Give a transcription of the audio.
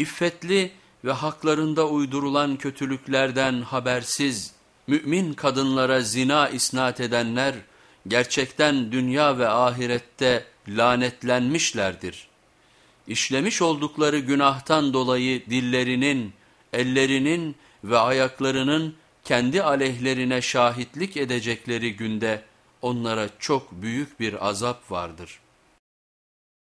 İffetli ve haklarında uydurulan kötülüklerden habersiz, mümin kadınlara zina isnat edenler, gerçekten dünya ve ahirette lanetlenmişlerdir. İşlemiş oldukları günahtan dolayı dillerinin, ellerinin ve ayaklarının kendi aleyhlerine şahitlik edecekleri günde onlara çok büyük bir azap vardır.''